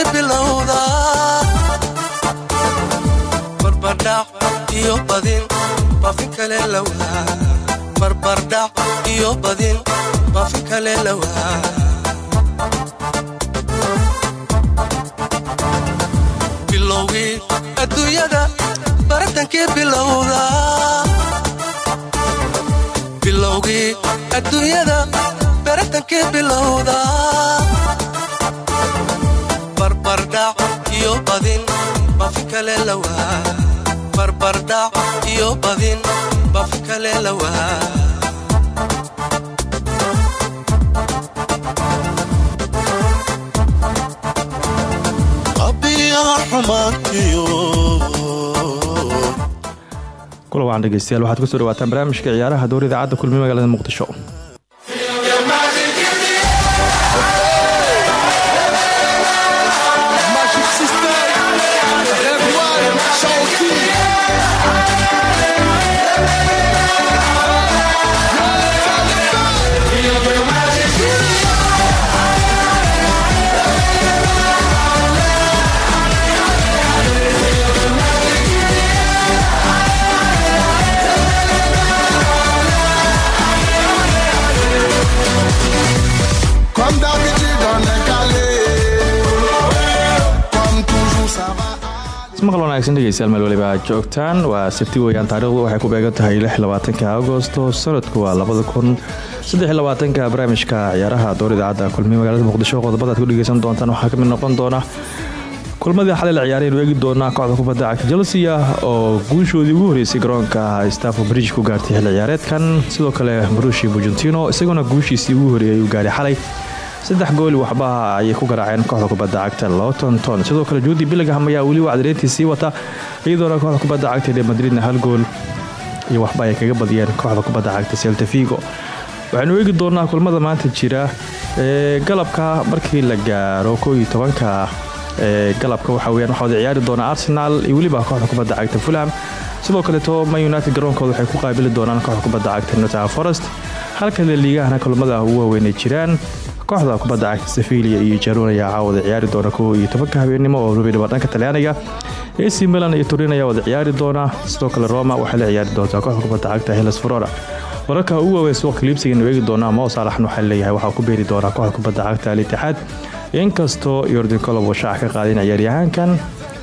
bartankii bilowda barbardhac iyo badin bafi kale lawaa barbardhac iyo badin bafi kale lawaa bilowgii adduunyada bartankii bilowda bilowgii adduunyada bartankii bilowda barbardhac kula wacan dhegeystayaal waxaad ku soo dhawaataan barnaamijka ciyaaraha dowr idaacadda kulmiye magaalada muqdisho wanaagsan dhegeystayaal meel waliba joogtaan. Waa sabti weeyaan taarikhdu waxay ku beegan tahay labaatanka agosto. Sanadku waa labada kun saddelabaatanka barnaamijka ciyaaraha dowr idaacadda kulmiye muqdisho qodobada aad ku dhegeysan doontaan waxaa ka mid noqon doona kulmadii xalay la ciyaaraynu eegi doonaa kooxda kubadda cagta chelsea oo guushoodii ugu horeysay garoonka staffo bridge ku gaartay xilli ciyaareedkan. Sidoo kale marushi bujentino isaguna guushiisii ugu horeeyay uu gaaray xalay saddex gool waxbaha ayay ku garaaceen kooxda kubadda cagta lotonton sidoo kale juudi billingham ayaa weli wacdareyntii sii wata iyadoona kooxda kubadda cagta real madridna hal gool iyo waxba ay kaga badiyeen kooxda kubadda cagta celta vigo. Waxaynu eegi doonaa kulmada maanta jira ee galabka markii la gaaro koo iyo ee galabka waxa weyaan waxaa wada ciyaari doona arsenal iyo weliba kooxda kubadda cagta fulham. Sidoo kaleeto man united garoonkooda waxay ku qaabili doonaan kooxda kubadda cagta nottingham forest. Halka laliigahana kulmada ugu waaweyn ay jiraan kooxda kubadda cagta sevilia iyo jaruun ayaa caawada ciyaari doona kow iyo habeenimo oo rubiba dhanka talyaaniga. Ac milan iyo turin ayaa wada ciyaari doona. Sidoo kale roma waxay la ciyaari doontaa kooxda kubadda cagta helas flora wararka ugu waaweyn suuqa liibsiganu eegi doonaa mo saalaxn waxaa leeyahay waxaa ku beeri doonaa kooxda kubadda cagta alitixaad inkastoo yordan colob uu shaaca ka qaadin ciyaaryahaankan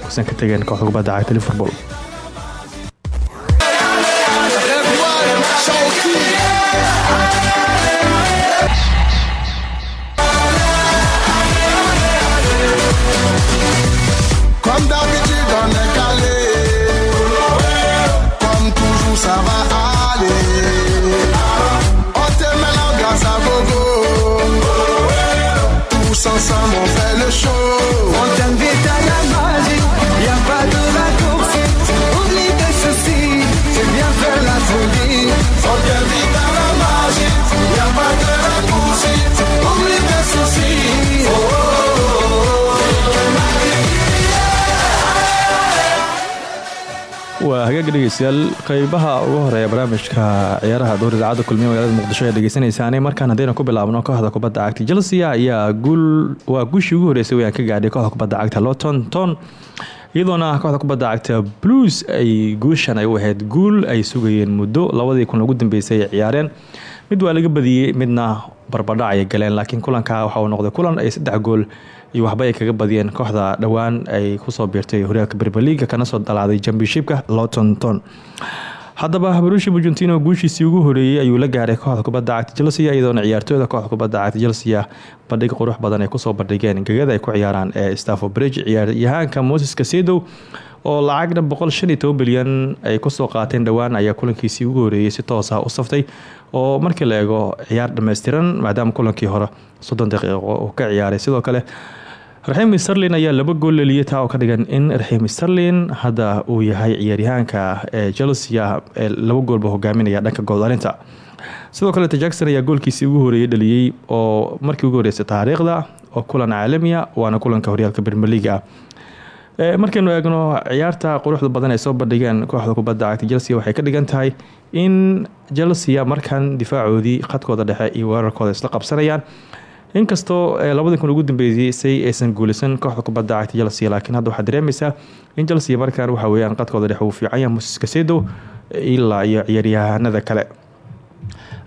usan ka tegeen kooxda kubadda cagta liverpool hagaag dhegeystayaal qeybaha ugu horreeya barnaamijka ciyaaraha dowr idaacadda kulmiye magaalada muqdisho ayaa dhegeysanaysaane markaan haddayna ku bilaabno kooxda kubadda cagta chelsea ayaa waa guushii ugu horeysay wayaan ka gaadhay kooxda kubadda cagta loton ton iyadoona kooxda kubadda cagta blues ay guushan ay u ahayd guul ay sugayeen muddo labadii kun ugu dambeysay ay ciyaareen. Mid waa laga badiyey midna barbadhac ayay galeen laakiin kulanka waxa uu noqday kulan ay saddex gool iyo waxba ay kaga badiyeen kooxda dhowaan ay ku soo biirtay horyaalka berberliga kana soo dalaaday championshipka loton ton haddaba barushi bujentino guushiisii ugu horeeyey ayuu la gaaray kooxda kubadda cagta chelsea iyadoona ciyaartooyda kooxda kubadda cagta chelsea bandhig qurux badan ay ku soo bandhigeen. Gegada ay ku ciyaaraan ee staffo bridge ciyaaryahaanka moses kasedow oo lacagna boqol shan iyo toban bilyan ay ku soo qaateen dhowaan ayaa kulankiisii ugu horeeyey si toos ah u saftay oo markii la eego ciyaar dhammaystiran maadaama kulankii hore soddon daqiiqo uu ka ciyaaray sidoo kale raxiim sterlin ayaa laba gool leliyay taa oo ka dhigan in raxiim sterlin hadda uu yahay ciyaaryahaanka ee chelsea ee laba goolba hogaaminaya dhanka gooldalinta sidoo kaleeta jackson ayaa goolkiisii ugu horeeyey dhaliyey oo markii ugu horeysay taariikhda oo kulan caalamiya waana kulanka horyaalka bermeliga markaynu eegno ciyaarta quruxda badan ay soo bandhigeen kooxda kubadda cagta chelsea waxay ka dhigan in chelsea markan difaacoodii khadkooda dhexe iyo weerarkooda isla qabsanayaan. Inkastoo ee, labadii kun ugu dambeysay aysan guuleysan kooxda kubadda cagta chelsea laakiin hadda waxaa dareemaysaa in chelsea markaan waxa weeyaan qadkooda dhexe uu fiican yahay moses kasedo ilaa iyo ciyaaryahanada kale.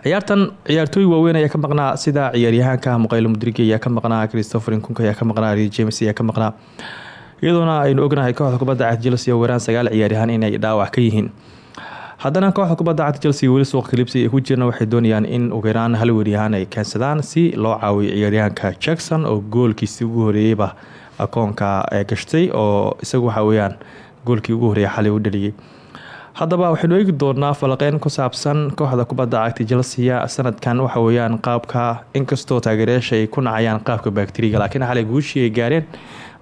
Ciyaartan ciyaartooy waaweyn ayaa ka maqnaa sida ciyaaryahaanka muqaylo mudrigi ayaa ka maqnaa christopher nkunka ayaa ka maqnaa james ayaa ka maqnaa iyadoona aynu ognahay kooxda kubadda cagta chelsea oo weeraan sagaal ciyaaryahaan inay dhaawac ka yihiin. Haddana kooxda kubadda cagta chelsea weli suuqa kalibsi ay ku jirna waxay doonayaan in ugu yaraan hal weeryahaan ay keensadaan si loo caawiyo ciyaaryahanka jackson oo goolkiisii ugu horeeyeyba akoonka ee gashtay oo isagu waxa weeyaan goolkii ugu horeeyay xalay u dhaliyey haddaba waxaynu eegi doonaa falaqeyn ku saabsan kooxda kubadda cagta chelsea sanadkan waxa weeyaan qaabka inkastoo taageerayaasha ay ku nacayaan qaabka bakteriga laakiin xalay guushii ay gaareen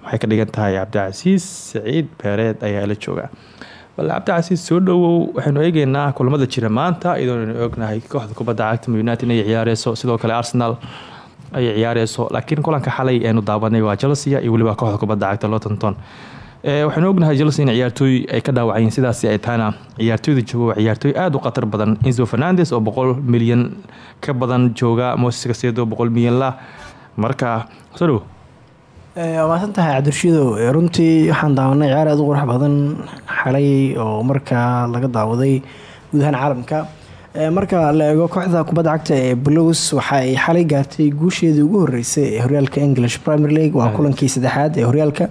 waxay ka dhigan tahay cabdicasiis saciid beereed ayaa la jooga. Bal cabdicasiis soo dhowow waxaynu eegeynaa kulamada jira maanta iyadoonu ognahay kooxda kubadda cagta united inay ciyaareyso. Sidoo kale arsenal ay ciyaareyso laakiin kulanka xalay eenu daabanay waa chelsea iyo weliba kooxda kubadda cagta lotonton waxaynu ognahay chelsea in ciyaartooy ay ka dhaawacayeen sidaasi ay tahayna ciyaartooyda jooga waa ciyaartooy aada u khatar badan. Enzo fernandes oo boqol milyan ka badan jooga moses casedo boqol milyan la. Marka soo dhow waa maasan tahay cabdirashiidow ee runtii waxaan daawanay ciyaar aad u qurux badan xalay oo markaa laga daawaday guud caalamka marka la eego kooxda kubadda cagta ee blues waxa ay xalay gaartay guusheedii ugu horeysay ee horyaalka english premier league. Waa kulankii saddexaad ee horyaalka.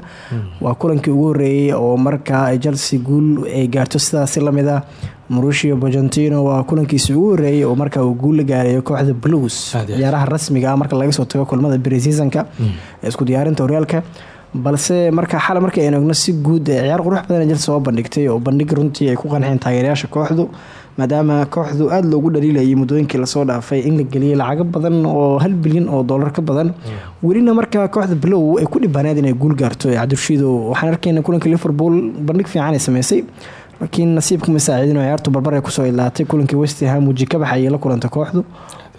Waa kulankii ugu horeeyey oo markaa chelsea guul ay gaarto sidaasi la mid ah. Mauricio bojantino waa kulankiisi ugu horeeyey oo markaa uu guul la gaarayo kooxda iyo aad. ciyaaraha rasmiga ah marka laga soo tago kulamada preseasonka ee isku diyaarinta horyaalka. Balse marka xal markii aynu egno si guud ee ciyaar qurux badan jelse soo bandhigtay oo bandhig runtii ay ku qanceen taageerayaasha kooxdu maadaama kooxdu aada loogu dhaliilayay muddooyinkii la soo dhaafay in la geliyay lacago badan oo hal bilyan oo dollar ka badan. Welina markaa kooxda bilow ay ku dhibaaneed inay guul gaarto ee cabdirshiido waxaan arkayna kulanka liverpool bandhig fiican ay sameysay laakiin nasiibka ma saaciidin oo ciyaartu barbar ay ku soo ilaatay kulankii westham weji ka baxayay la kulanta kooxdu.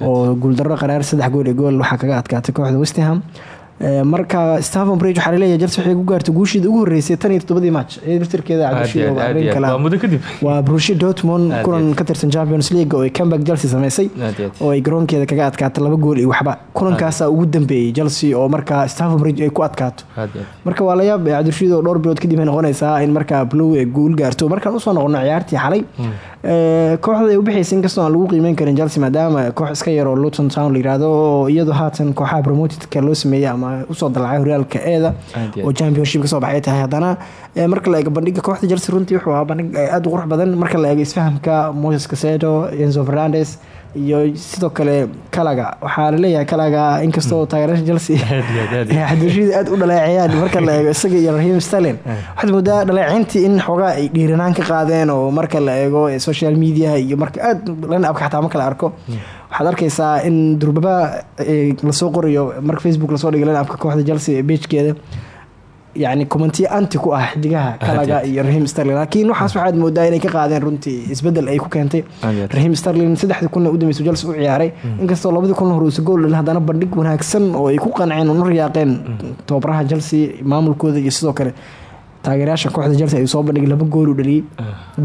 Oo guuldarro qaraar saddex gool iyo gool waxaa kaga adkaatay kooxda westham Ee, marka Stamford Bridge waxaa la leeyahay Chelsea waxay ku gaartay guushiida ugu horeysay tan iyo toddobadii match ee laftirkeeda aad iyo cabdirshiido aad, waa aad arrin iyo aad. kale waa muddo kadib. Waa Borussia Dortmund Aad kulan ka tirsan Champions League oo ay comeback Chelsea sameysay oo ay garoonkeeda kaga adkaatay laba gool iyo waxba. Kulankaasaa ugu dambeeyey Chelsea oo markaa Stamford Bridge ay ku adkaato. Marka waa la yaab cabdirshiid oo dhowr bilood kadib ay noqonaysaa in markaa blue ay guul gaarto. Markaan u soo noqono ciyaartii xalay ee, kooxda ay u bixaysa inkastoo aan lagu qiimeyn karin Chelsea maadaama koox iska yar oo Luton Town la yiraahdo oo iyadoo haatan kooxaha promotedka loo sameeyay ama u soo dalacay horyaalka eeda oo championship ka soo baxay tahay haddana marka la eego bandhiga kooxda Chelsea runtii wuxuu ahaa bandhig ee, aad u qurux badan. Marka la eego isfahamka Moses Casedo Enzo Fernandez iyo sidoo kale Kalaga waxaa la leeyahay Kalaga inkastoo taageerayaasha Chelsea Aad iyo aad, aad iyo aad. cabdirashiid aad u dhaleeceeyaan marka la eego isaga iyo rahiim sterlin waxaad moodaa dhaleeceyntii in xoogaa ay dhiiranaan ka qaadeen oo marka la eego ee social media iyo marka aad lana abka xataa marka la arko waxaad arkaysaa in durbaba ee, la soo qorayo marka facebook la soo dhigay lana abka kooxda chelsea ee beejkeeda yacni commentiyo anti ku ah xidigaha kalaga iyo rahiim sterlin laakiin waxaas waxaad moodaa inay ka qaadeen runtii isbeddel ay ku keentay. Aad iyo aad. rahiim sterlin saddexdii kun ee u dambeysay chelsea u ciyaaray. Inkastoo labadii kun hore uusa gool dhalin haddana bandhig wanaagsan oo ay ku qanceen una riyaaqeen tababaraha chelsea maamulkooda iyo sidoo kale taageerayaasha kooxda ay soo bandhigay laba gool uu dhaliyey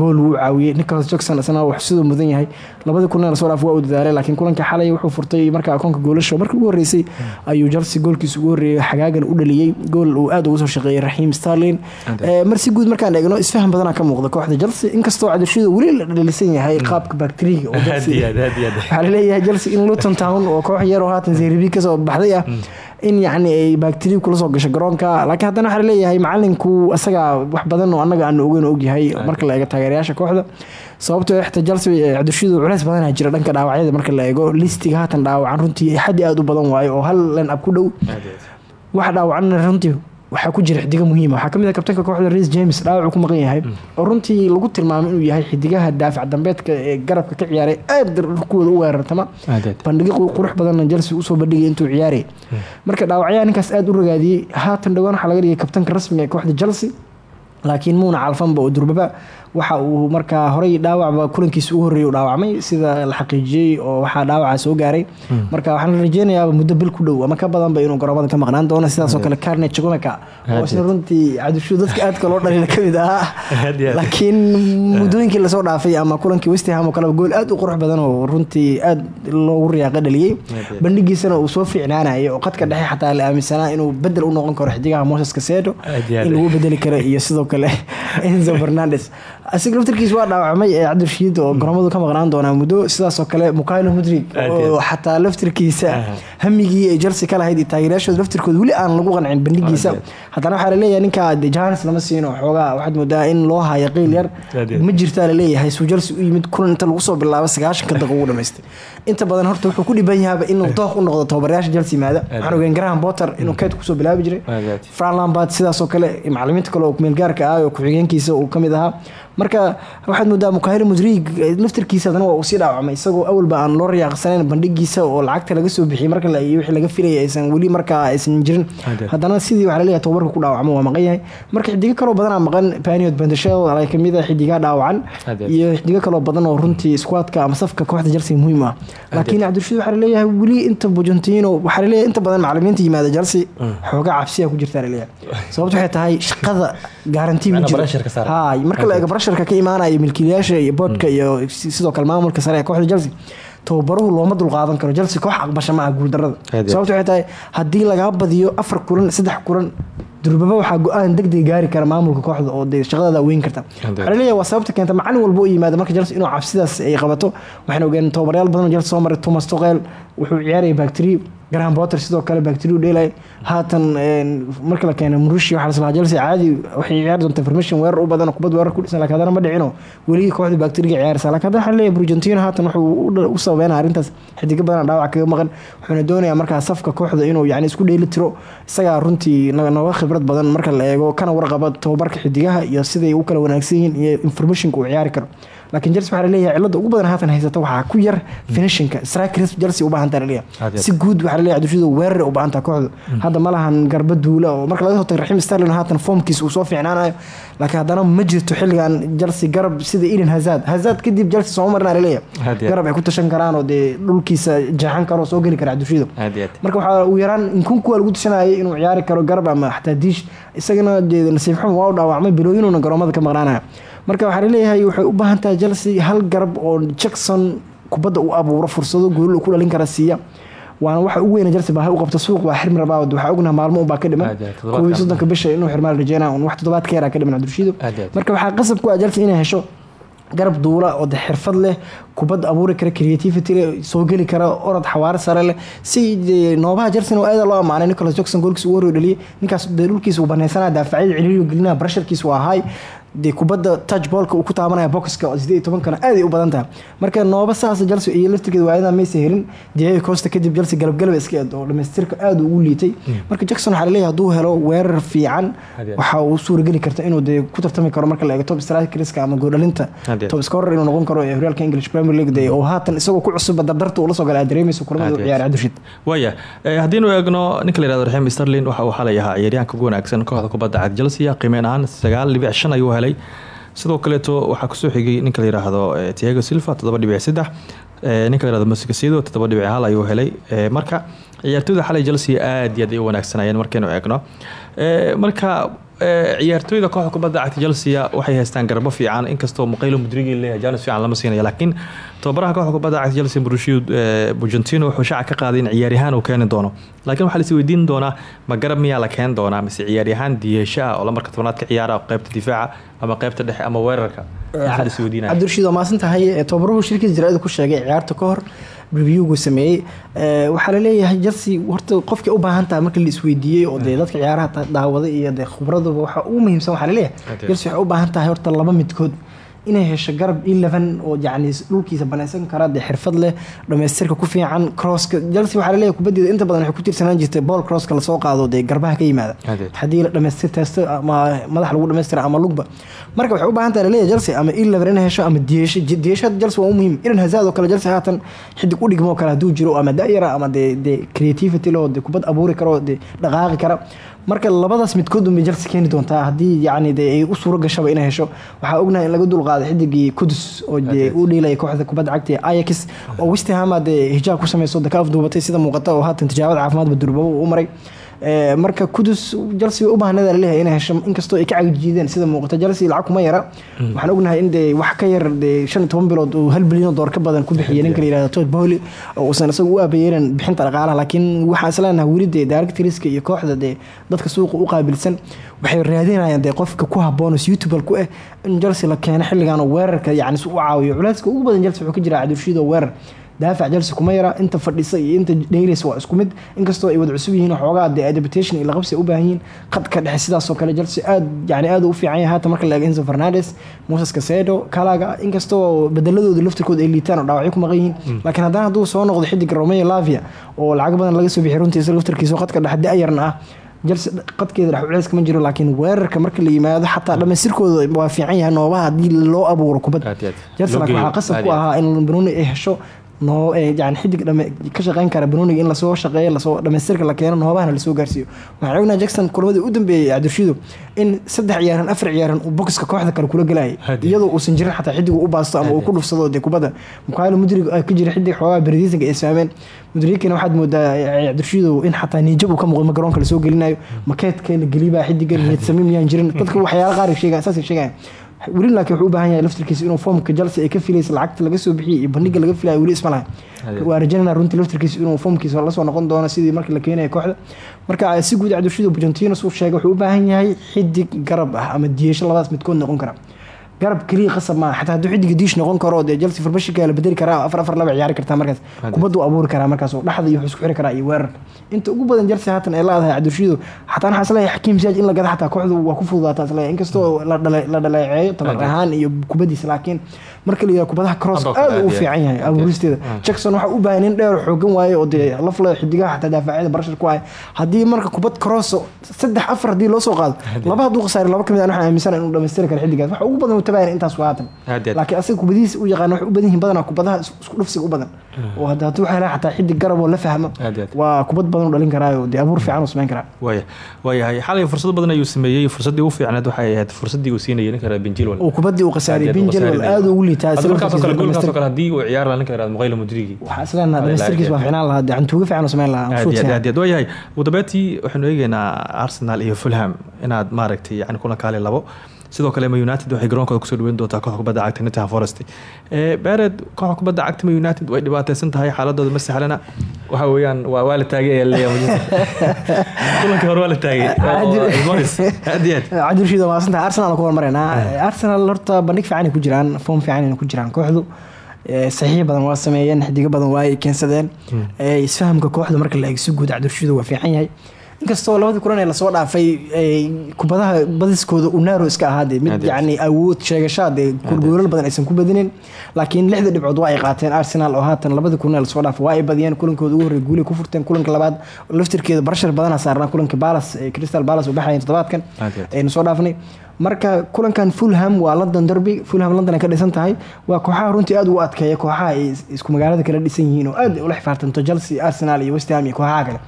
gool wuu caawiyey nicholas jackson isna wax siduu mudan yahay. Labadii kun la soo dhaaf waa uu dadaalay laakiin kulanka xalay wuxuu furtay marka akoonka goolasha. Markii ugu horeysay ayuu chelsea goolkiisa ugu horeeyay xagaagan u dhaliyey gool uu aad ugu soo shaqeeyey rahiim sterlin Ee, mar si guud markaan eegno isfahan badanaa ka muuqda kooxda chelsea. Inkastoo cabdirashiid weli la dhalisan yahay qaabka bakteriga oo waxaa la leeyahay chelsea in luton town oo koox yar oo haatan zeribi ka soo baxday ah in yacni ay bakteriya kula soo gasho garoonka. Laakiin haddana waxaa la leeyahay macalinku isaga wax badan oo annaga aanu ogeyn ogyahay marka la eego taageerayaasha kooxda. Sababtoo ah xitaa chelsea ee cabdirashiid culeys badanaa jira dhanka dhaawacyada marka la eego. Listiga haatan dhaawacan runtii xaddi aad u badan waayo oo hal len ab ku dhow. Aad. wax dhaawacanna runtii waxaa ku jira xidiga muhiima waxaa ka mid ah kabtanka kooxda Reece James dhaawacuu ku maqan yahay. Oo runtii lagu tilmaamay inuu yahay xidigaha daafac dambeedka ee garabka ka ciyaaray aad kuwooda u weerartama. Qu- qurux badanna Chelsea u soo bandhigay intuu ciyaarayay. Marka dhaawacyaha ninkaas aad u ragaadiyey haatan dhowaan waxaa laga dhigay kabtanka rasmiga ee kooxda Chelsea laakiin muuna calfanba oo durbaba waxa uu markaa horey dhaawacba kulankiisa ugu horreeyay u dhaawacmay sida la xaqiijiyey oo waxaa dhaawaca soo gaaray. Marka waxaan rajeynayaa muddo bil ku dhow ama ka badanba inuu garoomada ka maqnaan doono sidaasoo kale carne chagomeka oo isna runtii cabdishuud dadka aadka loo dhalina ka mid aad. laakiin muddooyinkii la soo dhaafay ama kulankii westham oo kaleba gool aad u qurux badan oo runtii aad loogu riyaaqa dhaliyey bandhigiisana uu soo fiicnaanayay oo qadka dhexe xataa la aaminsanaa inuu bedel u noqon karo xidigaha moses aad. in lagu bedeli karo iyo sidoo kale enzo fernandes asiga laftarkiis waa dhaawacmay ee cabdirashiid oo garoomadu ka maqnaan doonaa muddo sidaasoo kale mukailo mudrig oo xataa laftarkiisa hamigii ay chelsea ka lahayd iyo taageerayaashooda laftirkooda weli aan lagu qancin bandhigiisa. Haddana waxaa la leeyahay ninka de jahanes lama siino xoogaa waxaad moodaa in loo haayo qiil yar. Ma jirtaa la leeyahay suu chelsea u yimid kulan inta lagu soo bilaabo sagaashanka daqiiqo ugu dhamaystay inta badan horta wuxuu ku dhiban yahaaba inuu dooq u noqdo tababarayaasha chelsea yimaada waxaan ogeyn graham potter inuu keed ku soo bilaabi jiray. Fran lambard sidaasoo kale macalimiinta kale oo meelgaarka ah oo ku-xigeenkiisa uu ka mid ahaa marka waxaad moodaa mukahiro mudrig laftarkiisa hadana waa uu sii dhaawacmay. Isagoo awalba aan loo riyaaqsanayn bandhigiisa oo lacagta laga soo bixiyay marka wixii laga filayay aysan weli markaa aysan jirin. Haddana sidii waxaa la leeyahay tababarka ku dhaawacmo waa maqan yahay. Marka xidigo kaloo badanaa maqan paniod bandashel ay ka mid ah xidigaha dhaawacan. Iyo xidigo kaloo badan oo runtii squadka ama safka kooxda chelsea muhiim ah. Laakiin cabdirashiid waxaa la leeyahay weli inta bujantino waxaa la leeyahay inta badan macalimiinta yimaada chelsea xoogaa cabsiya ku jirtaa la leeyahay sababto waxay tahay shaqada garantimarka la eego barasharka ka imaanaya milkiilayaasha iyo boodhka iyo sidoo kale maamulka sare ee kooxda chelsea tababaruhu looma dulqaadan karo. Chelsea koox aqbasha maaha guuldarada sababta waxay tahay haddii lagaa badiyo afar kulan saddex kulan durbaba waxaa go'aan degdeg gaari kara maamulka kooxda oo de shaqadeeda weyn karta. Waxaa waa sababta keenta macalin walba u yimaada marka Chelsea inuu cabsidaas ay qabato. Waxaana ogeen tababarayaal badan Chelsea soo maray Thomas Tuchel wuxuu ciyaarayay back garan botter sidoo kale bacteriu dheelay haatan marka la keenay murushi waxa la salaha chelsea caadi waxay ciyaari doontaa formation weerar u badan kubad weerar ku dhisan laakiin haddana ma dhicino. Weligii kooxda bacteriga ciyaaraysa laakiin haddana waxaa leeyahay brugentino haatan wuxuu u sababeynaya arrintaas. Xidigo badan dhaawac kaga maqan wuxuuna doonayaa markaa safka kooxda inuu yacni isku dheeli tiro. Isagaa runtii nooga khibrad badan marka la eego kana warqaba tababarka xidigaha iyo siday u kala wanaagsan yihiin iyo informationka uu ciyaari karo laakiin chelsea waxaa la leeyahay cilada ugu badan haatan haysata waxaa ku yar finishinka strikers chelsea u baahan tahay la leeyahay si guud waxaa la leeyahay cabdishido weerar u baahan tahay kooxdu. Hadda ma lahan garba duula oo marka laga soo tago raxiim haatan formkiisa uu soo fiicnaanayo. Laakiin haddana ma jirto xilligan chelsea garab sida eden hazard. Hazard kadib chelsea soo marina la leeyahay garab ay ku tashan karaan oo dee dhulkiisa jeexan karo oo soo geli kara cabdishido aad iyo aad. marka waxaa ugu yaraan inkunkuwa lagu tashanayay inuu ciyaari karo garab ama xataa diish. Isagana nasiib xumo waa u dhaawacmay bilooyinuuna garoomada ka maqnaanaya marka waxaa la leeyahay waxay u baahan tahay chelsea hal garab oo jackson kubadda u abuuro fursado goolal uu ku dhalin kara siiya. Waana waxa ugu weyna chelsea baahay u qabta suuq waa xirmi rabaa waxaa ognaha maalmo unbaa ka dhiman Aad iyo aad, toddobaadkan. koob iyo soddonka bisha inuu xirmaan rajeynaa un wax toddobaad ka yaraa ka dhiman aad. marka waxaa qasab ku ah inay hesho garab duula oo de xirfad leh kubad abuuri kara creativity leh soo geli kara orod xawaare sare leh. Si dee noobaha chelsea oo aada loo ammaanay nicholas jackson goolkiisa ugu horreeyo dhaliyay ninkaas dee dhulkiisa uu banaysanaya daafacyada ciriiriyo gelinaya brasharkiisa waa high dee kubadda touch ballka uu ku taabanaya boxka sideed iyo tobankana aad ay u badan tahay. Marka nooba saas chelsea iyo laftirkeeda waayada maysa helin diego costa kadib chelsea galabgalaba iska eed oo dhamaystirka aad ugu liitay. Marka jackson waxaa la leeyahay hadduu helo weerar fiican waxa uu suurageli karta inuu dee ku tartami karo marka la eego top strikerska ama aad. top scorer inuu noqon karo ee horyaalka english premier league dee oo haatan isagoo ku cusub dardarta uu la soo galay aad dareemayso kulamada u ciyaar cabdirashiid waaya eh, haddiinu eegno ninka la yihahdo raxiim sterlin waxa uu xalay ahaa ciyaaryahanka ugu wanaagsan kooxda kubadda chelsea qiimeyn ahaan sagaal dhibic shan ayuu helay sidoo kaleeto waxaa ku soo xigay ninka la yidhaahdo eh, tiago silva toddoba dhibic saddex eh, ninka la yihahdo mosicasido toddoba dhibic hal ayuu helay. Eh, marka ciyaartooyda xalay chelsea aad iyo aad ay wanaagsanayeen markaynu eegno. Marka ciyaartooyda kooxda kubadda cagta chelsea waxay haystaan garbo fiican. Inkastoo muqaylo mudrigi leeyahay jaanis fiican lama siinaya laakiin tababaraha kooxda kubadda cagta chelsea Mauricio eh, Pochettino wuxuu shaaca ka qaaday in ciyaaryahan uu keeni doono. Laakiin waxaa la is weydiin doonaa ma garab miyaa la keeni doonaa? Mise ciyaaryahan diyeesha ah oo lambarka tobnaad ka ciyaara qaybta difaaca ama qaybta dhexe ama weerarka? Waxaa la is weydiinaya. Cabdirashiid waa maasan tahay ee tababaruhu shirkiisa jaraa'ida ku sheegay ciyaarta ka hor reviewgu sameeyey. Ee, waxaa la leeyahay chelsea horta qofkay u baahan tahay marka la isweydiiyey oo dee dadka ciyaaraha daawaday iyo dee khibraduba waxa ugu muhiimsan waxaa la leeyahay chelsea waxay u baahan tahay horta laba midkood inay hesho garab eleven oo yacni dhulkiisa banaysan kara dee xirfad leh dhamaystirka ku fiican crosska chelsea waxaa la leeyahay kubaddeeda inta badan waxay ku tiirsanaan jirtay ball crosska la soo qaado dee garbaha ka yimaada. Haddii la dhamaystir testo ama madax lagu dhamaystira ama lugba. Marka waxay u baahan tahay la leeyahay chelsea ama eleven inay hesho ama diyeesho diyeeshada chelsea waa u muhiim. Iran hazard oo kale haatan xidig u dhigmo kale hadduu jiro ama da'yara ama dee dee creativity leh oo dee kubad abuuri karo dee dhaqaaqi kara marka labadaas midkood unbay Chelsea keeni doontaa haddii yacni dee ay u suuro gashaba inay hesho waxaa ognahay in laga dulqaaday xidigii Kudus oo dee u dhiilaya kooxda kubadda cagta ee Ajax oo West Ham dee hijaab ku sameyso daka afduubatay sida muuqata oo haatan tijaabada caafimaadba durbaba u maray marka Kudus Chelsea way u baahnada leeyahay inay hesho inkastoo ay ka cagjiideen sida muuqata Chelsea lacag kuma yara. Waxaan ognahay in dee wax ka yar dee 15 bilood oo hal bilyan oo dollar ka badan ku bixiyay ninka la yiraahdo Todd Bowley oo uusan isagu u aabayeerin bixinta dhaqaalaha laakiin waxaan isleenahay weli dee iyo kooxda dee dadka suuqa u qaabilsan waxay raadinayaan dee qofka ku habboon oo suitable ku ah in Chelsea la keeno xilligan oo weerarka yacni si u caawiyo. Culayska ugu badan Chelsea wuxuu ka jiraa cadurshiid oo weerar daafac Chelsea kuma yara inta fadhisa iyo inta dheelaysa waa isku mid. Inkastoo ay wada cusub yihiin oo xoogaa dee adaptation iyo laqabsi ay u baahan yihiin qadka dhexe sidaas oo kale Chelsea aad yani aad u fiican yahay. Marka la eego Enzo Fernandez Moses Caicedo Kalaga inkastoo bedeladooda laftirkooda ay liitaan oo dhaawacyo ku maqan yihiin. Laakiin haddana hadduu soo noqdo xidig Romeo Lavia oo lacag badan laga soo bixiyay runtii isla laftirkiisa oo qadka dhexe da'yarna ah Chelsea qadkeeda dhex culeys kama jiro. Laakiin weerarka marka la yimaado xataa dhamaystirkooda waa fiican yahay noobaha haddii loo abuuro kubad. Loo laakiin waxaa qasab ku ahaa in Brunei ay hesho noo ee yani xidig dhame ka shaqeyn kara Brunei in la soo shaqeeyo la soo dhamaystirka la keeno noobahana la soo gaarsiiyo. Waxaan ognahay Jackson kulamadii u dambeeyay Cabdirshiido in saddex ciyaaran afar ciyaaran uu boxka kooxda kale kula galayay Hadi. iyadoo uusan jirin xataa xidig u baasto ama uu ku dhufsado dee kubadda. Mukhailo Mudrik ay ka jira xidig xoogaa Brazilianka ay isfahameen Mudrikina waxaad moodaa Cabdirshiido in xataa niyad jab uu ka muuqdo ma garoonka la soo gelinayo makeedka la geliba xidigan niyad samim yaan jirin. Dadka waxyaalo qaar ay sheegaan saas ay sheegaan weli laakiin wuxuu u baahan yahay laftirkiisa inuu foomka Chelsea ay ka filaysa lacagta laga soo bixiyay iyo bandhiga laga filayo weli isma Hadi. waa rajaynaa runtii laftirkiisa inuu foomkiisa la soo noqon doono sidii markii la keenaya kooxda. Marka si guud Cabdirshiid Pochettino suu sheegay wuxuu u baahan yahay xidig garab ah ama diyeesho labadaas midkood noqon kara garab kaliya qasab ma xataa hadduu xidiga diish noqon karo dee Chelsea farbashika la bedeli karaa afar afar laba ciyaari kartaa markaas. Hadi. kubaddu abuuri karaa markaas oo dhaxda iyo wuxuu isku xiri karaa iyo weerarka inta ugu badan Chelsea haatan ay leedahay Cabdirshiid xataa waxaan is leeyahay Hakim Ziyech in la gado xataa kooxdu waa ku fududaataa is leeyahay. Inkastoo la dhaleeceeyo tabar ahaan iyo kubadiisa laakiin marka la kubadaha cross aad u fiican yahay abuuristeeda Jackson waxa u baahan in dheer xoogan waaye oo dee laf leh xidigaha xataa daafacyada barashar ku ay haddii marka kubad cross saddex afar haddii loo soo qaado laba hadduu khasaaro laba ka mid ah waxaan aaminsanahay inuu dhamaystiri karo xidigaas. Waxa ugu badan uu tabayan intaas waa haatan laakiin asaga kubadihiisa u yaqaan waxay u badan yihiin badanaa kubadaha is- isku dhufsiga u badan hadduu waxaa xataa xidig garab oo la fahmo. Waa kubad badan dhalin karaayo. Dee abuur fiican samayn karaa. Waaya waayahay xalay fursad badan ayuu sameeyey. Fursaddii ugu fiicneed waxay ahayd fursaddii uu siinayay ninka reer benjilwal oo kubaddii uu khasaariyay bin jalwal aad ugu liitaa Hadda markaasoo kale goolkaasoo dhamaystir- kale haddii uu ciyaar lahaa ninka reer muqaylo mudrigi waxaa isleenaha dhamaystirkiis waa fiicnaan lahaa. Dee cantuuga fiican uu samayn lahaa. Aad waayahay ugu dambeyntii waxaynu eegeynaa arsenal iyo fulham. Inaad maaragtay yani kulankaale labo sidoo kale ma united waxay garoonkooda ku soo dhaweyn doontaa kooxda kubadda cagta nottingham forest. Ee bered kooxda kubadda cagta ma united way dhibaateysan tahay xaaladooda ma sahlana. Waxa weeyaan waa la taagay ayaa la leeyahay kulankii hore waa la taagay. Cabdirashiid waa maasantahay arsenal ku hormaraynaa arsenal horta bandhig fiican ay ku jiraan foom fiican ku jiraan kooxdu. Ee, saxiix badan waa sameeyeen xidigo badan waa ay keensadeen. Ee, isfahamka kooxda marka la eego si guud cabdirashiid waa fiican yahay inkastoo labadii kulan ee la soo dhaafay kubadaha badiskooda uu naaro iska ahaadee mid yacni awood sheegashaad ee goolgoolal badan aysan ku badinin laakiin lixda dhibcood waa ay qaateen arsenal oo haatan labadii kulan ee la soo dhaafay waa ay badiyeen kulankooda ugu horreey guulay ku furteen kulanka labaad laftirkeeda barashar badana saarnaa kulanka balas ee crystal balas u baxayeen toddobaadkan aynu soo dhaafnay. Marka kulankan fulham waa london derby fulham london ay ka dhisan tahay waa kooxaha runtii aad ugu adkeeya kooxaha ay isku magaalada kala dhisan yihiin oo aad ula xifaartanto chelsea arsenal iyo west ham iyo kooxaha kale.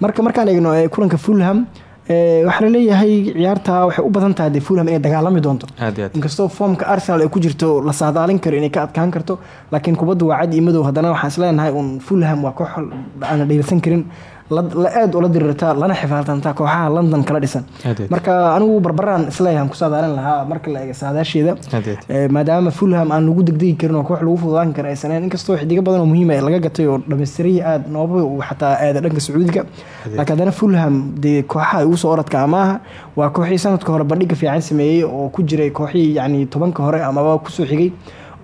Marka markaan eegno ee, kulanka fulham ee, waxaa la leeyahay ciyaarta waxay u badan tahay dee fulham inay dagaalami doonto. Inkastoo foomka arsenal ay ku jirto la saadaalin karo inay ka adkaan karto laakiin kubaddu waa cad iyo madow. Haddana waxaan isleenahay un fulham waa koox aan dhiirsan karin la la aad ula dirirta lana xifaaltantaa kooxaha london kala dhisan. Marka anigu barbaraan isleeyahan ku saadaalin lahaa marka la eego saadaasheeda. Ee, maadaama fulham aan lagu degdegi karin oo koox lagu fududaan kara aysaneen inkastoo xidigo badan oo muhiim ah laga gatay oo dhamaystirihii aad nooba xataa aada dhanka sacuudiga. Laakiin haddana fulham dee kooxaha ay ugu soo oradka amaaha waa kooxii sanadka hore bandhiga fiican sameeyey oo ku jiray kooxihii yacni tobanka hore amaba ku soo xigay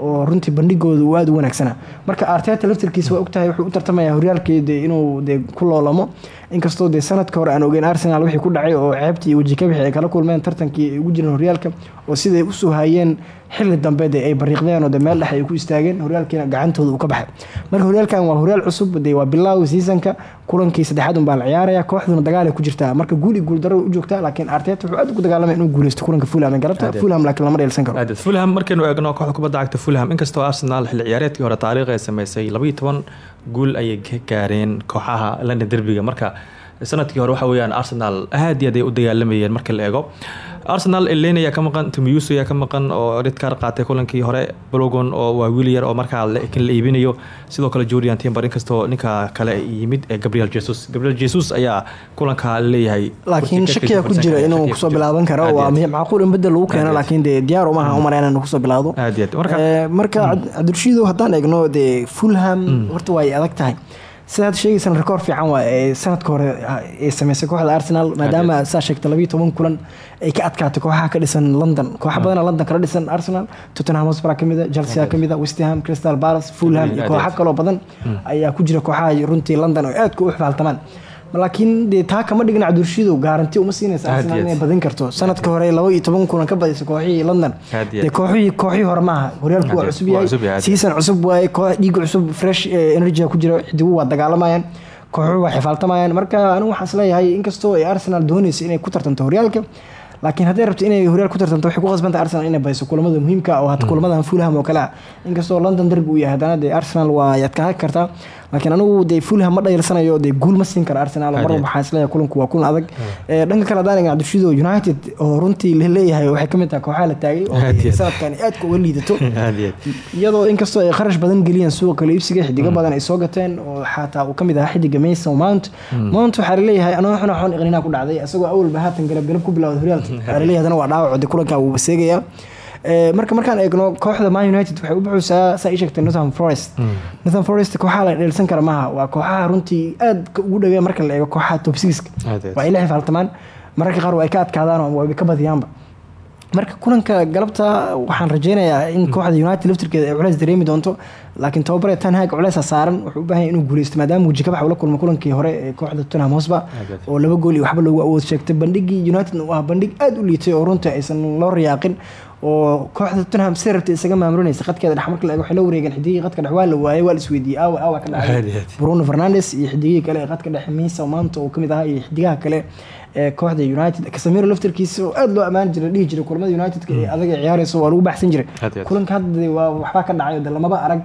oo runtii bandhigooda uu aada u wanaagsanaa marka arteta laftirkiisa waa ogtahay wuxuu u tartamayaa horyaalkii dee inuu dee ku loolamo inkastoo dee sanadka hore aan ogeyn arsenal wixii ku dhacay oo ceebtii iyo weji kabixi ay kala kulmeen tartankii ay ugu jireen horyaalka oo siday u soo hayeen xilli dambe ay bariiqdeen oo meel dhexe ay ku istaageen horyaalkiina gacantooda uu ka baxay. Marka horyaalkan waa horyaal cusub dee waa bilaaw seasonka kulankii saddexaad un baa la ciyaaraya kooxduna dagaal ay ku jirtaa. Marka guul iyo guul darro u joogtaa laakiin arteta wuxuu aad ugu dagaalamaya inuu guuleysto kulanka fulham. Ee galabta fulham laakiin lama dheelsan karo. Fulham markaynu eegno kooxda kubadda cagta fulham inkastoo arsenal xilli ciyaareedkii hore taariikh ay sameysay labaiyo toban guul ayay ka gaareen kooxaha london derbiga marka sannadkii hore waxa weeyaan arsenal aad iyo aad ay u dagaalamayeen marka la eego arsenal elen ayaa ka maqan timius ayaa ka maqan oo ridkaar qaatay kulankii hore. Blogon oo waa wiil yar oo markaa kan la iibinayo. Sidoo kale jordan timber inkastoo ninka kale yimid ee gabriel jesus. Gabriel jesus ayaa kulanka leeyahay. Laakiin shakiya ku jira inuu ku soo bilaaban karo. Waa macquul in bedel lagu keeno laakiin dee diyaar umaha umar inaan ku soo bilaawdo marka Eh, marka cabdirashiido haddaan eegno dee fulham horta waa ay adag tahay sidaad sheegaysaan rekoor fiican waa ee sanadka hore ay sameysay kooxda arsenal maadaama saa sheegta labayo toban kulan ay ka adkaatay kooxaha ka dhisan london. Kooxa badana london kala dhisan arsenal tottenham hotspur kamida chelsea kamida westham crystal palace fulham iyo aad. kaloo badan ayaa ku jira kooxaha runtii london oo aadka u xifaaltamaan laakiin dee taa kama dhigna cabdirashiido gaaranti uma siinaysa arsenal inay badin karto. Sanadka hore laba iyo toban ka badisay kooxihii london. Dee kooxihii kooxihii hore maaha. Horyaalku waa cusub yahay, season cusub waaye koox dhiig cusub fresh eh, energy ku jira xidigu waa dagaalamayaan kooxuhu waa xifaaltamayaan marka anigu waxaan is leeyahay inkastoo ay arsenal doonaysa inay ku tartanto horyaalka laakiin hadday rabto inay horyaal ku tartanto waxay ku qasbanta arsenal inay bayso kulamada muhiimka ah oo hata kulamadan fulham oo kale ah. Inkastoo london derby uu yahay haddana dee arsenal waa ay adkaan kartaa laakiin anigu dee fulham ma dhayalsanayo dee guul ma siin karo arsenal Aad mar iyo aad. waxaan is leeyahay kulanku waa kulan adag. Eh, dhanka kale haddaan eegno cabdishido united oo runtii la leeyahay waxay ka mid tahay kooxaha la taagay oo sanadkan aadka uga liidato. Iyadoo inkastoo ay kharash badan geliyeen suuqa kala iibsiga xidigo badan ay soo gateen oo xataa uu ka mid ahaa xidiga mason mount. Mount waxaa la leeyahay anoo xuna xon iqnina ku dhacday isagoo awalba haatan galab galab ku bilowda horyaalka waxaa la leeyahay hadana waa dhaawac de kulanka wuu baseegayaa Eh, marka markaan eegno kooxda man united waxay u buxuusaa saa ii sheegtay forest. Northern forest kooxaha la dheelsan kara maaha. Waa kooxaha runtii aad ugu dhaween marka la eego kooxaha top aad. waa ay la xifaaltamaan mararka qaar waa ay ka adkaadaan oo way ka badiyaanba. Marka kulanka galabta waxaan rajeynayaa in kooxda united laftirkeeda ay culeys dareemi doonto. Laakiin tababare tanhag culeesa saaran. Wuxuu u baahan yahay inuu guuleysto maadaama wajikabax ula kulmo kulankii hore ee kooxda tottenham hosba oo laba gool iyo waxba loogu awood sheegtay. Bandhigii united ah bandhig aad u liitay oo runtii aysan loo riyaaqin oo kooxda tottenham si rabtay isaga maamulinaysa qadkeeda dhex marka la eego waxay la wareegeen xidigii qadka dhex waa la waayay waa la isweydiiyey. Aawa aawa ka dhacay bruno fernandes iyo xidigihii kale ee qadka dhexe misa maanta oo ka mid ahaa iyo xidigaha kale ee kooxda united. Casemiro laftirkiisa oo aad loo ammaan jiray dhihi jiray kulamada united ee adag ee ciyaaraysa waa lagu baxsan jiray. Kulanka hadda waa waxbaa ka dhacay de lamaba arag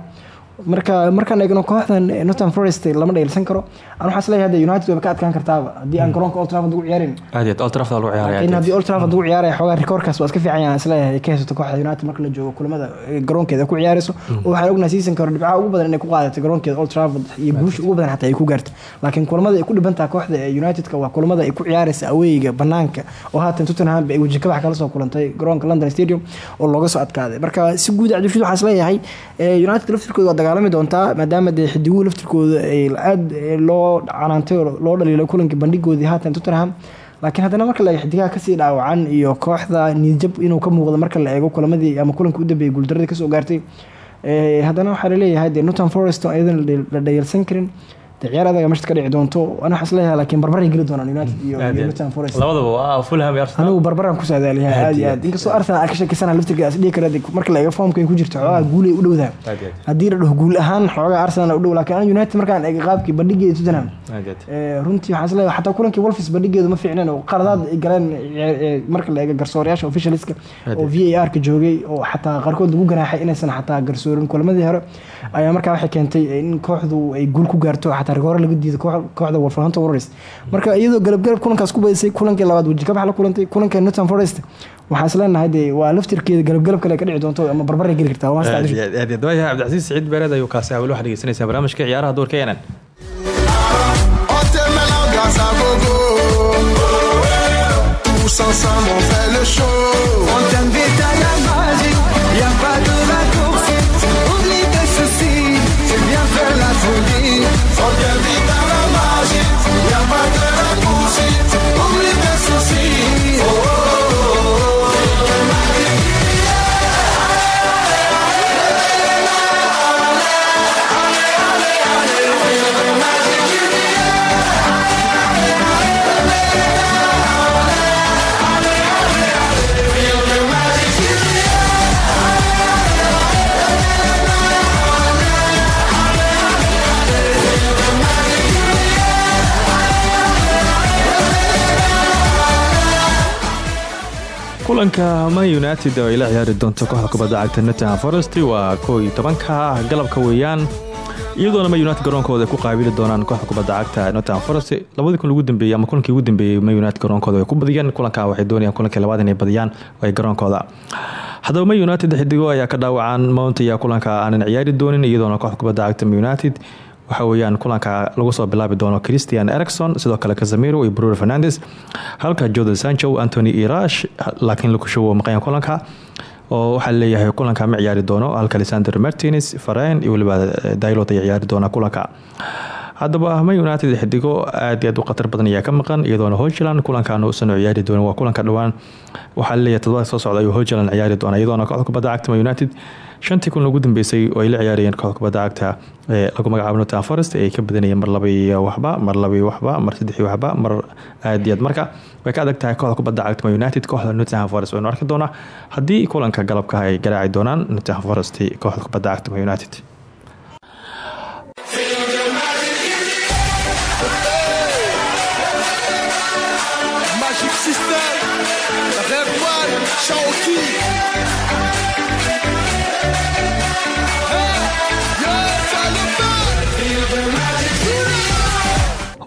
marka markaan eegno kooxdan Nottingham Forest lama dheelsan karo aan waxaan is leeyahay hadda United way ka adkaan kartaaba haddii aan garoonka Old Trafford ugu ciyaarin. Aad. Old Trafford lagu ciyaaraya, laakiin haddii Old Trafford ugu ciyaaraya xoogaa rikoorkaas waa iska fiican yahay aan is leeyahay ay ka haysato kooxda United marka la joogo kulamada garoonkeeda ku ciyaarayso oo waxaan ognahay season hore dhibcaha ugu badan inay ku qaadatay garoonkeeda Old Trafford iyo guusha ugu badan xataa ay ku gaartay laakiin kulamada ay ku dhiban tahay kooxda ee United-ka waa kulamada ay ku ciyaaraysa awayga banaanka oo haatan Tottenham ay waji kabax kala soo kulantay garoonka London Stadium oo looga soo adkaaday. Marka si guud cabdishid waxaan is leeyahay eh, United laftirkooda waa dagaalami doontaa maadaama dee xidiguhu laftirkooda ay aad eh, loo canaantay oo loo dhaliilay kulankii bandhigoodii haatan Tottenham. Laakiin haddana marka la eego xidigaha ka sii dhaawacan iyo kooxda niyadjab inuu ka muuqdo marka la eego kulamadii ama kulanka u dambeeyay guuldaradii ka soo gaartay Eh, haddana waxaa la leeyahay dee Nottingham Forest oo ayadan la dhayal- la dhayalsan karin ciyaar adaga meesha ka dhici doonto ana is leeyahay laakiin barbaray geli doonaan United iyo. Nottingham Forest labadaba waa Fulham iyo Arsenal. anigu barbaran ku saadaaliyahay Aad iyo aad. inkastoo Arsenal aan ka shakisana laftirkeeda dhihi kara marka la eego formka ay ku jirto xoogaa guul ay u aad. haddii la dhaho guul ahaan xoogaa Arsenal u dhow laakiin United markaan eego qaabkii bandhigeeda Tottenham. Eh, runtii waxaan is leeyahay xataa kulankii Wolves bandhigeedu ma fiicneen oo qaladaad ay galeen eh, eh, marka la eego garsoorayaasha officialska oo VAR ka joogay oo xataa qaarkood lagu ganaaxay inaysan xataa garsoorin kulamadii hore ayaa markaa waxay keentay in kooxdu ay guul ku gaarto xataa rigoore laga diido koox- kooxda Wolverhampton Wanderers marka iyadoo galab galab kulankaas ku badisay kulankii labaad waji kabax la kulantay kulanka Nottingham Forest. Waxaan isleenahay dee waa laftirkeeda galab galab kale ka dhici doonto ama barbaray geli kartaa. Waa Cabdicasiis Saciid Beereed ayuu kaasi weli waxaad dhegeysanaysaa barnaamijka ciyaaraha doorka ENN. On kulanka man united oo ay la ciyaari doonto kooxda kubadda cagta nottingham forest waa koo iyo tobanka galabka weeyaan. Iyadoona ma united garoonkooda ay ku qaabili doonaan kooxda kubadda cagta nottingham forest labadii kun ugu dambeeyey ama kulankii ugu dambeeyey ma united garoonkooda ay ku badiyeen kulanka waxay doonayaan kulankii labaad inay badiyaan ay garoonkooda. Haddaba ma united xidigo ayaa ka dhaawacaan mount ayaa kulanka aanan ciyaari doonin iyadoona kooxda kubadda cagta ma united waxa weyaan kulanka lagu soo bilaabi doono christian ericson sidoo kale casamiro iyo bruno fernandes. Halka jordan sancho antony irash laakiin lakushowo maqayan kulanka oo waxaa leeyahay kulanka ma ciyaari doono. Halka alexander martines faren iyo waliba dailot ay ciyaari doona kulanka. Haddaba ma united xidigo aad aad u khatar badan ayaa ka maqan iyadoona holand kulankan uusan ciyaari doonin waa kulanka dhowaan waxaa leeyahay todobada soo socda ayuu holand ciyaari doona iyadoona kooxda kubadda united shantii kun ugu dambeysay oo ay la ciyaarayeen kooxda kubadda cagta ee lagu magacaabo nottingham forest ay ka badanayeen mar laba iyo waxba mar laba iyo waxba mar saddex iyo waxba mar aad iyo aad. Marka way ka adag tahay kooxda kubadda cagta united kooxda nottingham forest. Waynu arki doonaa haddii kulanka galabka ay garaaci doonaan nottingham forest kooxda kubadda cagta united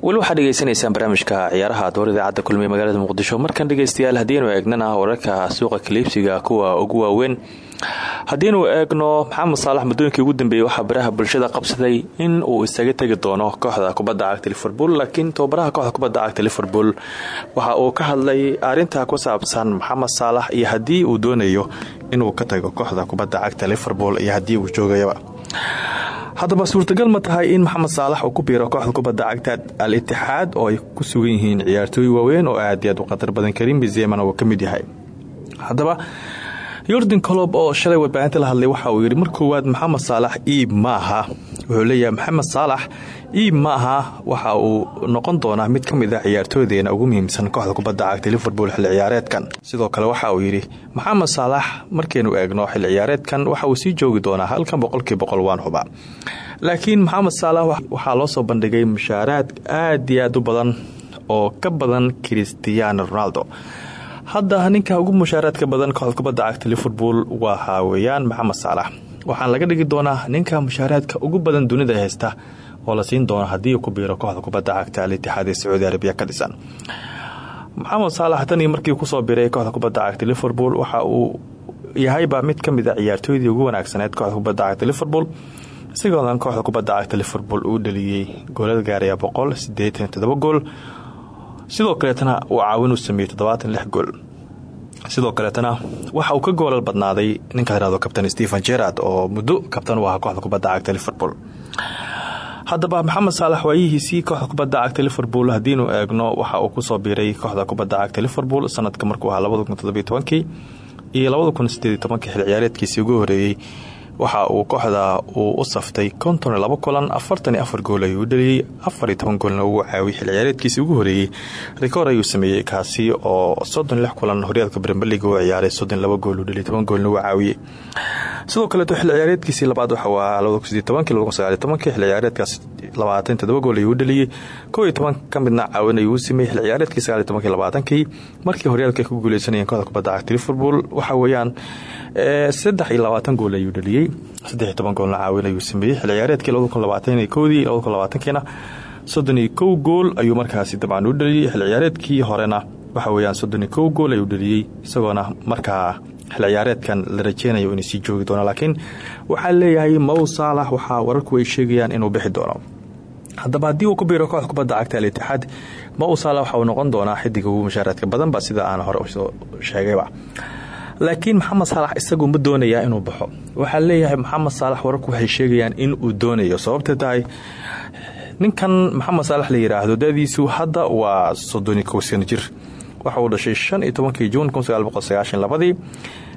weli waxaad dhegeysanaysaan barnaamijka ciyaaraha door idaacadda kulmiye magaalada muqdisho. Markan dhegeystayaal haddiinu eegnana wararka suuqa kaliibsiga kuwa ugu waaweyn haddiinu eegno maxamed saalax muddooyinkii ugu dambeeyey waxaa baraha bulshada qabsaday in uu isaga tegi doono kooxda kubadda cagta liverpool. Laakiin tobabaraha kooxda kubadda cagta liverpool waxa uu ka hadlay arinta ku saabsan maxamed saalax iyo haddii uu doonayo inuu ka tago kooxda kubadda cagta liverpool iyo haddii uu joogayaba haddaba suurtagal ma tahay in maxamed saalax uu ku biiro kooxda kubadda cagta al itixaad oo ay ku sugan yihiin ciyaartooy waaweyn oo aad iyo aad u khatar badan karim bizeman uu ka mid yahay. Haddaba yordan colob oo shalay warbaahinta la hadlay waxa uu yidhi mar koowaad maxamed saalax iib maaha wuxuu leeyahay maxamed saalax iib maaha waxa uu noqon doonaa mid ka mid a ciyaartooydeena ugu muhiimsan kooxda kubadda cagta liverpool xilli ciyaareedkan. Sidoo kale waxa uu yidhi maxamed saalax markaynu eegno xilli ciyaareedkan waxa uu sii joogi doonaa halkan boqolkii boqol waan huba laakiin maxamed saalax waxaa loo soo bandhigay mushaaraad aad iyo aad u badan oo ka badan christiano ronaldo hadda ninka ugu mushaaraadka badan kooxda kubadda cagta liverpool waa weeyaan maxamed saalax waxaana laga dhigi doonaa ninka mushaaraadka ugu badan dunida haysta oo la siin doono haddii uu ku biiro kooxda kubadda cagta al itixaad ee sacuudi arabiya ka dhisan. Maxamed saalax tanii markii ku soo biray kooxda kubadda cagta liverpool waxa uu yahayba mid ka mid a ciyaartooydii ugu wanaagsaneed kooxda kubadda cagta liverpool. Isagoona kooxda kubadda cagta liverpool uu dhaliyey goolada gaaraya boqol sideetan todoba gool sidoo kaleetana uu caawin u sameeyey toddobaatan lix gool. Sidoo kaleetana waxa uu ka goolal badnaaday ninka tirado kabtan stephen gerard oo muddo kabtan u ahaa kooxda kubadda cagta liverpool. Haddaba maxamed saalax waayihiisii kooxda kubadda cagta liverpool. Haddiinu eegno waxa uu ku soo biiray kooxda kubadda cagta liverpool sanadka markuu ahaa iyo labada kun sideed tobankii xil ciyaareedkiisii ugu horeeyey waxa uu kooxda uu u saftay konton iyo labo kulan afartan iyo afar gool ayuu dhaliyey afar iyo toban goolna ugu caawiyey xil ugu horeeyey rikoor ayuu sameeyey kaasi oo soddon lix kulan horyaalka bremberliga u ciyaaray soddon laba gool uu dhaliyay toban goolna ugu caawiyey sidoo kaleeto xil ciyaareedkiisii labaad waxa waa labada kun sideed tobankii labada kun sagaal iyo tobankii xil ciyaareedkaas labaatan todoba gool ayuu dhaliyey kow iyo caawin ayuu sameeyey xil ciyaareedkii sagaal iyo markii horyaalka ay guuleysanayeen kooxda kubadda cagta liverpool waxa weeyaan saddex iyo labaatan gool ayuu dhaliyey saddex iyo toban goolna caawin ayuu sameeyey xil ciyaareedkii labaatankiina soddon iyo kow gool ayuu markaasi dabcan u dhaliyey xil ciyaareedkii horena waxa weeyaan soddon iyo kow gool ayuu dhaliyey isagoona markaa xil ciyaareedkan la rajeynayo inay sii joogi doono. Laakiin waxaa leeyahay mow saalax wararku ay sheegayaan inuu bixi doono. Haddaba haddii uu ku biiro kooxda kubadda cagta al itixaad mow saalax waxa uu noqon doonaa xidiga ugu mushaaraadka badanba sida aan hore u soo sheegayba laakiin maxamed saalax isagu ma doonayaa inuu baxo. Waxaa leeyahay maxamed saalax wararku waxay sheegayaan in uu doonayo. Sababta tahay ninkan maxamed saalax la yiraahdo dadiisu hadda waa soddoni kow sano jir. Waxa uu dhashay shan iyo juun labadii.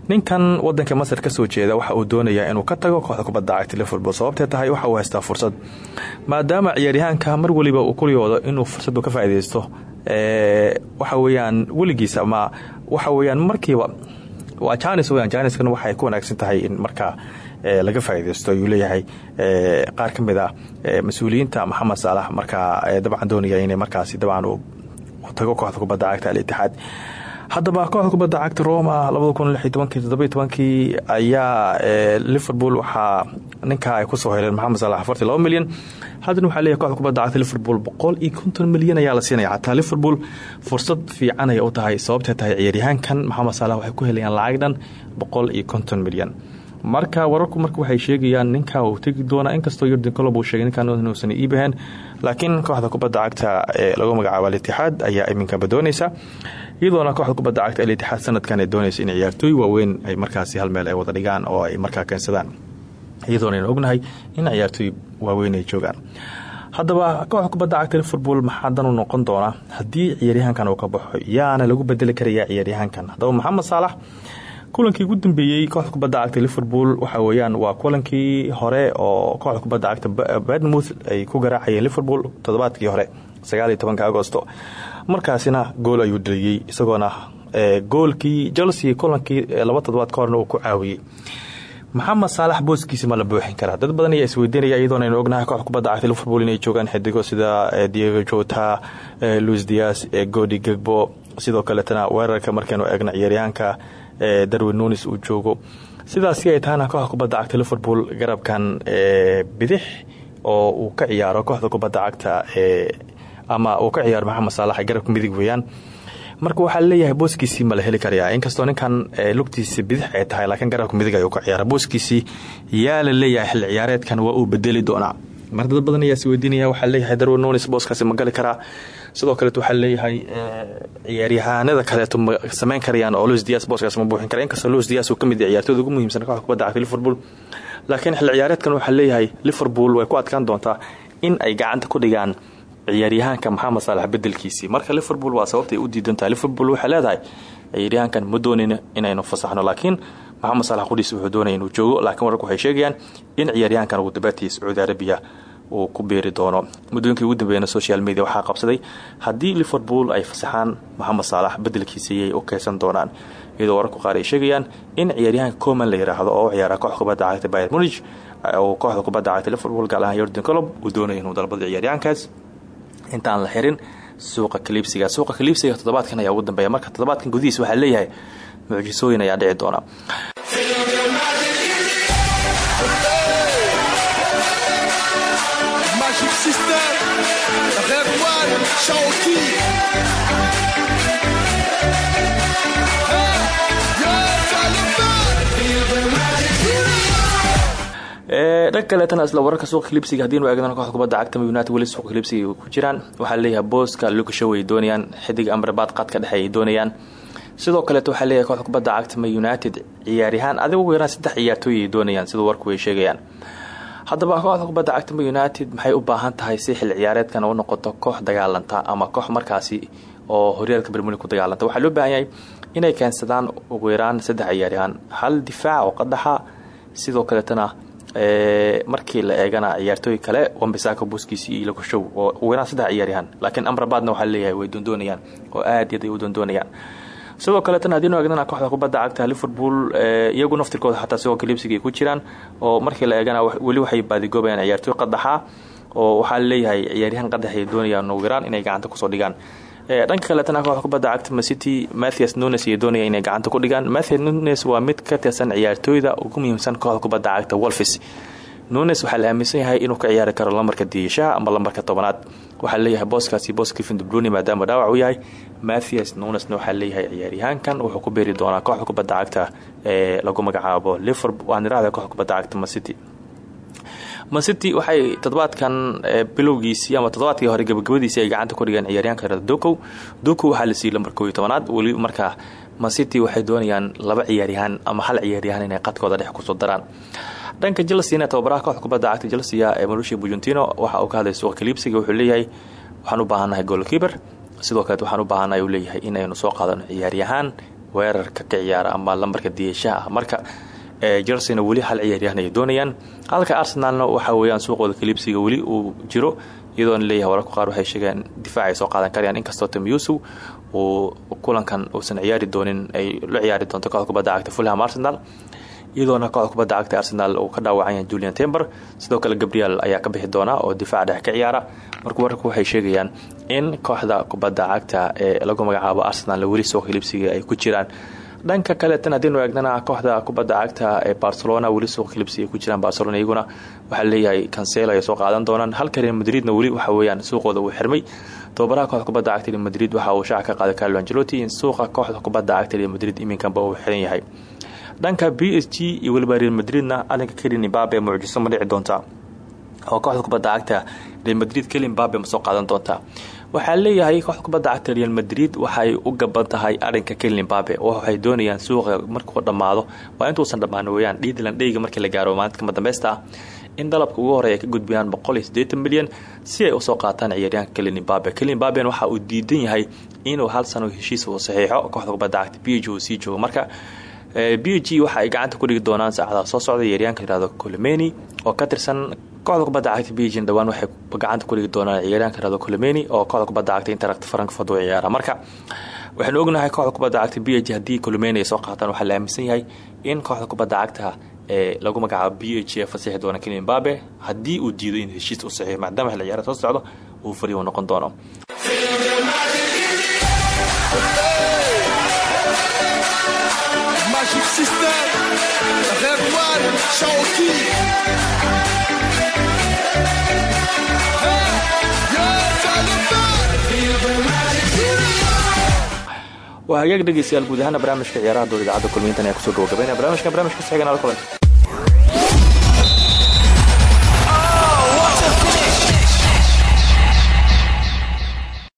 Ninkan wadanka masar ka soo jeeda waxa uu doonayaa inuu ka tago kooxda kubadda cagta liverpool. Sababtee tahay waxa uu haystaa fursad. Maadaama ciyaaryahaanka mar waliba uu kuliyoodo inuu fursadu ka faaideysto waxa weyaan weligiis ama waxa weyaan markiiba waa janis weyaan janiskan waxay ku wanaagsan tahay in markaa laga faaideysto ayuu leeyahay qaar ka mid a mas'uuliyiinta maxamed saalax markaa dabcan doonaya inay markaasi dabcan tago kooxda kubadda cagta al itixaad haddaba kooxda kubadda cagta roma ayaa liverpool waxaa ninkaa ay ku soo heleen maxamed laba milyan. Haddana waxaa leeyahy koxda kubadda cagta liverpool boqol iyo ayaa la siinaya xataa liverpool fursad fiican ay u tahay sababtay tahay ciyaaryahaankan maxamed salax waxay ku helayaan lacag dhan boqol iyo marka wararku marka waxay sheegayaan ninka uu tegi doona inkastoo yurden colob uu sheegay ninkan inuusan iibaheen laakiin kooxda kubadda cagta ee lagu magacaabo alitixaad ayaa iminkaba dooneysa iyadoona kooxda kubadda cagta alitixaad sanadkan ay dooneysa in ciyaartooy waaweyn ay markaasi hal meel ay wada dhigaan oo ay markaa keensadaan. Iyadoona aynu ognahay in ciyaartooy waaweyn ay joogaan. Haddaba kooxda kubadda cagta liverpool maxaa dan u noqon doona haddii ciyaaryahaankan uu ka baxo yaana lagu bedeli karayaa ciyaaryahaankan haddaba maxamed saalax kulankii ugu dambeeyey kooxda kubadda cagta liverpool waxa weyaan waa kulankii hore oo kooxda kubadda cagta badmouth ay ku garaacayeen liverpool toddobaadkii hore sagaaliyo tobanka agosto markaasina gool ayuu dhaliyey isagoona goolkii chelsea kulankii laba toddobaad ka horna uu ku caawiyey. Maxamed saalax booskiisa ma la buuxin karaa? Dad badan ayaa isweydiinaya iyadoona aynu ognahay kooxda kubadda cagta liverpool inay joogaan xidigo sida diego jota luis dias godi gegbo sidoo kaletana weerarka markaynu eegna ciyaaryahaanka darwin nunis uu joogo. Sidaasi ay tahana kooxda kubadda cagta liverpool garabkan bidix oo uu ka ciyaaro kooxda kubadda cagta ama uu ka ciyaaro maxamed saalax garabka midig weeyaan. Marka waxaa leeyahay booskiisii ma la heli karayaa inkastoo ninkan lugtiisa bidix ay tahay laakiin garabka midig ayuu ka ciyaara booskiisii yaa la leeyahay xilli ciyaareedkan waa uu bedeli doonaa. Mar dad badan ayaa isweydiinaya waxaa leeyahay darwin nunis booskaasi ma gali karaa. Sidoo kaleet waxaa leeyahay ciyaaryahaanada kaleeto ma sameyn karayaan oo luis dias booskaas ma buuxin kara inkastoo luis dias uu ka mid ciyaartooyda ugu muhiimsan kooxda liverpool. Laakiin xilli ciyaareedkan waxaa leeyahay liverpool way ku adkaan doontaa in ay gacanta ku dhigaan ciyaaryahaanka maxamed saalax bedelkiisii marka liverpool waa sababtay u diidan tahay liverpool waxay leedahay ciyaaryahaankan ma doonin inaynu fasaxno laakiin maxamed saalax qudhiis wuxuu doonaya inuu joogo. Laakiin wararku waxay sheegayaan in ciyaaryahankan ugu dambeetii sacuudi arabiya uu ku beeri doono. Muddooyinkii ugu dambeeyana social media waxaa qabsaday haddii liverpool ay fasaxaan maxamed saalax bedelkiisayay u keysan doonaan. Iyadoo wararku qaar ay sheegayaan in ciyaaryahanka coman la yiraahdo oo ciyaara kooxda kubadda cagta bayer munich oo kooxda kubadda cagta liverpool gaar ahaan yordan colob uu inuu dalbada ciyaaryahankaas intaan la xirin suuqa kaliibsiga suuqa kaliibsiga toddobaadkan ayaa ugu dambeeya. Marka toddobaadkan gudihiis waxaa leeyahay mucjisooyin ayaa dhici doona dhanka kaleetana isla wararka suuqa klibsiga haddiinu eegnan kooxda kubadda cagta united weli suuqa klibsiga ku jiraan. Waxaa leeyahay booska lukashow ay doonayaan xidig amrabaad qadka dhexe ay doonayaan. Sidoo kaleeto waxaa leeyahay kubadda cagta united ciyaaryahaan adiga ugu saddex ciyaartooy ay doonayaan siduu warku ay sheegayaan. Haddaba kooxda cagta united maxay u baahan tahay si xil ciyaareedkan u noqoto koox dagaalanta ama koox markaasi oo horyaalka bermuni ku dagaalanta? Waxaa loo baahan inay keensadaan ugu yaraan saddex ciyaaryahaan hal difaac oo qadaxa sidoo kaleetana markii la eegana ciyaartooy kale wambisaka buskiisi iyo lakushow oo yaraan saddex ciyaaryahaan laakiin amrabaadna waxaa leeyahay way doondoonayaan oo aad yaad ay u doondoonayaan. Sidoo kaleetana haddiinu eegnana kooxda kubadda cagta liverpool iyagu naftirkooda xataa sidoo kalibsiga ay ku jiraan oo markii la eegana weli waxay baadigoobayaan ciyaartooy qadaxa oo waxaa leeyahay ciyaaryahan qadax ay doonayaan ugu yaraan inay gacanta ku soo dhigaan dhanka kaleetana kooxda kubadda cagta macity mathias nunes ay doonaya inay gacanta ku dhigaan. Mathias nunes waa mid ka tirsan ciyaartooyda ugu muhiimsan kooxda kubadda cagta wolfis nunes waxaa la aaminsan yahay inuu ka ciyaari karo lambarka diishaha ama lambarka tobanaad. Waxaa leeyahay booskaasi boos kevin dubruni maadaama dhaawac u yahay. Mathias nunesna waxaa leeyahay ciyaaryahaankan wuxuu ku beeri doonaa kooxda kubadda cagta ee lagu magacaabo liverpool kooxda kubadda cagta macity macity waxay toddobaadkan bilowgiisii ama toddobaadkii hore gabagabadiisii ay gacanta ku dhigeen ciyaaryahanka reer dokow dokow waxaa la siiyey lambar koob iyo tobanaad. Weli markaa macity waxay doonayaan laba ciyaaryahaan ama hal ciyaaryahaan inay qadkooda dhex ku soo daraan. Dhanka chelsea tababaraha kubadda cagta chelsea ee malushia bujentino waxa uu ka hadlay suuqa kaliibsiga wuxuu leeyahay waxaan u baahannahay goolkiiber sidoo kaleet waxaan u baahannahay uu leeyahay in aynu soo qaadano ciyaaryahaan weerarka ka ciyaara ama lambarka diyashaha ah marka chelsena weli hal ciyaaryahan ay doonayaan. Halka arsenalna waxa weeyaan suuqooda kaliibsiga weli uu jiro iyadoona leeyahay wararka qaar waxay sheegeen difaac ay soo qaadan karayaan. Inkastoo tim yuusuf uu kulankan uusan ciyaari doonin ay la ciyaari doonto kooxda kubadda cagta fulham arsenal iyadoona kooxda kubadda arsenal uu ka dhaawacan julian tember sidoo kale gabriel ayaa ka bixi doona oo difaac dhex ka ciyaara. Marka wararku waxay sheegayaan in kooxda kubadda cagta ee lagu magacaabo arsenal weli soo hilibsiga ay ku jiraan dhanka kaleetan haddiinu eegnana kooxda kubadda cagta ee barcelona weli suuq hilibsi ay ku jiraan barcelona iyaguna waxaa leeyahay cancelo ay soo qaadan doonaan. Halka real madridna weli waxa weeyaan suuqooda uu xirmay. Tababaraha kooxda kubadda cagta real madrid waxa uu shaaca ka qaaday carlo angelotti in suuqa kooxda kubadda cagta real madrid iminkanba uu xiran yahay. Dhanka b s g iyo weliba real madridna arinka kelin imbabe mucjiso ma dhici doonta oo kooxda kubadda cagta real madrid kelin imbabe ma soo qaadan doonta waxaa leeyahay kooxda kubadda cagta real madrid waxay u gaban tahay arinka kelin imbabe waxay doonayaan suuqa markuu dhammaado. Waa intuusan dhammaan weyaan dhiidland dheyga markii la gaaro maalinta kama dambeysta ah in dalabka ugu horreya ka gudbiyaan milyan si ay u soo qaataan ciyaaryaanka kelin imbabe kelin imbaben waxa uu diidan yahay inuu hal sano heshiis uu saxiixo kooxda kubadda cagta b uu sii joogo marka b g waxa ay gacanta ku dhigi doonaan saacadaha soo socda ciyaaryaanka yiraahdo colomeni oo ka tirsan kooxda kubadda cagta b g dhawaan waxay gacanta ku dhigi doonaan ciyaaryaanka yiraahdo colomeni oo kooxda kubadda cagta interact frankfurt u ciyaara. Marka waxaynu ognahay kooxda kubadda cagta b g haddii soo qaataan waxaa la aaminsan yahay in kooxda kubadda cagta ee lagu magacaabo b h ee doona kelin imbabe haddii uu diido in heshiis u saxiixo maadaama ciyaara soo socdo uu fari u noqon doono I love that. waa hagaag dhegeystayaal guud ahaana barnaamijka ciyaaraha dowr idaacadda kulmiintan ayaa ku soo gabagabeynaya barnaamijkan barnaamijka saxigan ala kulan